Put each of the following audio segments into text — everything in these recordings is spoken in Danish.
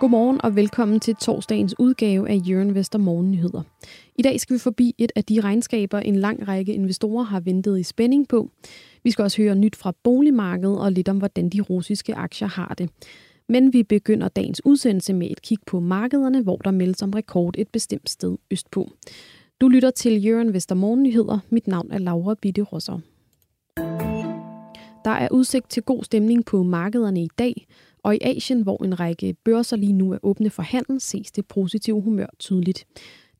Godmorgen og velkommen til torsdagens udgave af Jørgen Vester Morgennyheder. I dag skal vi forbi et af de regnskaber, en lang række investorer har ventet i spænding på. Vi skal også høre nyt fra boligmarkedet og lidt om, hvordan de russiske aktier har det. Men vi begynder dagens udsendelse med et kig på markederne, hvor der meldes om rekord et bestemt sted østpå. Du lytter til Jørgen Vester Morgennyheder. Mit navn er Laura Bitte Rosser. Der er udsigt til god stemning på markederne i dag, og i Asien, hvor en række børser lige nu er åbne for handel, ses det positive humør tydeligt.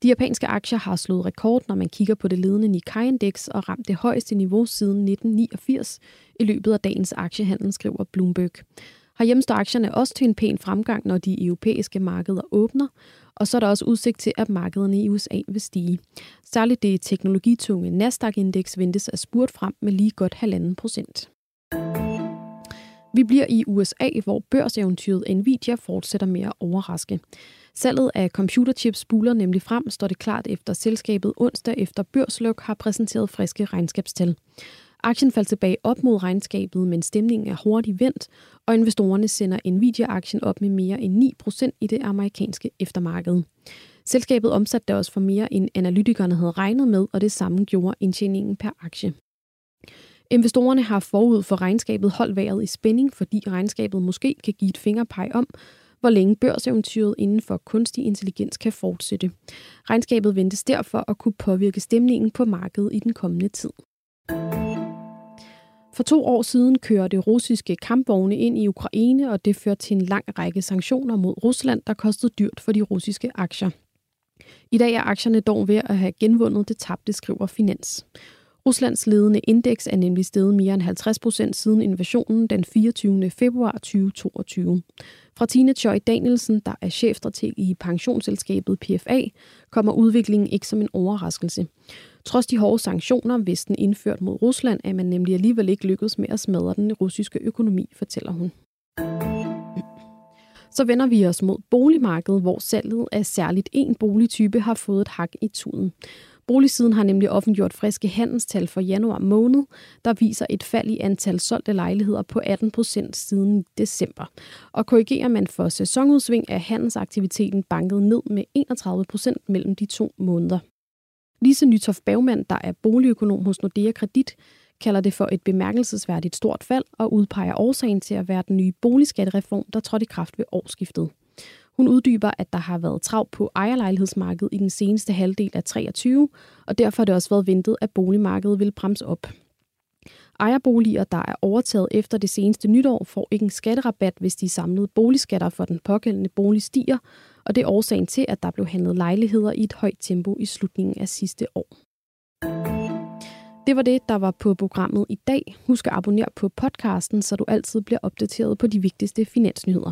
De japanske aktier har slået rekord, når man kigger på det ledende Nikkei-indeks og ramt det højeste niveau siden 1989 i løbet af dagens aktiehandel, skriver Bloomberg. Herhjemme står aktierne også til en pæn fremgang, når de europæiske markeder åbner, og så er der også udsigt til, at markederne i USA vil stige. Særligt det teknologitunge Nasdaq-indeks ventes at spurt frem med lige godt 1,5 procent. Vi bliver i USA, hvor børseventyret Nvidia fortsætter med at overraske. Salget af computerchips buler nemlig frem, står det klart efter selskabet onsdag efter børsluk har præsenteret friske regnskabstal. Aktien faldt tilbage op mod regnskabet, men stemningen er hurtigt vendt, og investorerne sender Nvidia-aktien op med mere end 9% i det amerikanske eftermarked. Selskabet omsatte det også for mere, end analytikerne havde regnet med, og det samme gjorde indtjeningen per aktie. Investorerne har forud for regnskabet holdt vejret i spænding, fordi regnskabet måske kan give et fingerpeg om, hvor længe børseventyret inden for kunstig intelligens kan fortsætte. Regnskabet ventes derfor at kunne påvirke stemningen på markedet i den kommende tid. For to år siden kørte russiske kampvogne ind i Ukraine, og det førte til en lang række sanktioner mod Rusland, der kostede dyrt for de russiske aktier. I dag er aktierne dog ved at have genvundet det tabte, skriver Finans. Ruslands ledende indeks er nemlig steget mere end 50 procent siden invasionen den 24. februar 2022. Fra Tine Choi Danielsen, der er chefstrateg i pensionsselskabet PFA, kommer udviklingen ikke som en overraskelse. Trods de hårde sanktioner, Vesten indført mod Rusland, er man nemlig alligevel ikke lykkedes med at smadre den russiske økonomi, fortæller hun. Så vender vi os mod boligmarkedet, hvor salget af særligt én boligtype har fået et hak i tuden. Boligsiden har nemlig offentgjort friske handelstal for januar måned, der viser et fald i antal solgte lejligheder på 18 procent siden december. Og korrigerer man for sæsonudsving, er handelsaktiviteten banket ned med 31 procent mellem de to måneder. Lise Nytof Bagmand, der er boligøkonom hos Nordea Kredit, kalder det for et bemærkelsesværdigt stort fald og udpeger årsagen til at være den nye boligskattereform, der trådte i kraft ved årsskiftet. Hun uddyber, at der har været trav på ejerlejlighedsmarkedet i den seneste halvdel af 23, og derfor har det også været ventet, at boligmarkedet vil bremse op. Ejerboliger, der er overtaget efter det seneste nytår, får ikke en skatterabat, hvis de samlede boligskatter for den pågældende bolig stiger, og det er årsagen til, at der blev handlet lejligheder i et højt tempo i slutningen af sidste år. Det var det, der var på programmet i dag. Husk at abonnere på podcasten, så du altid bliver opdateret på de vigtigste finansnyheder.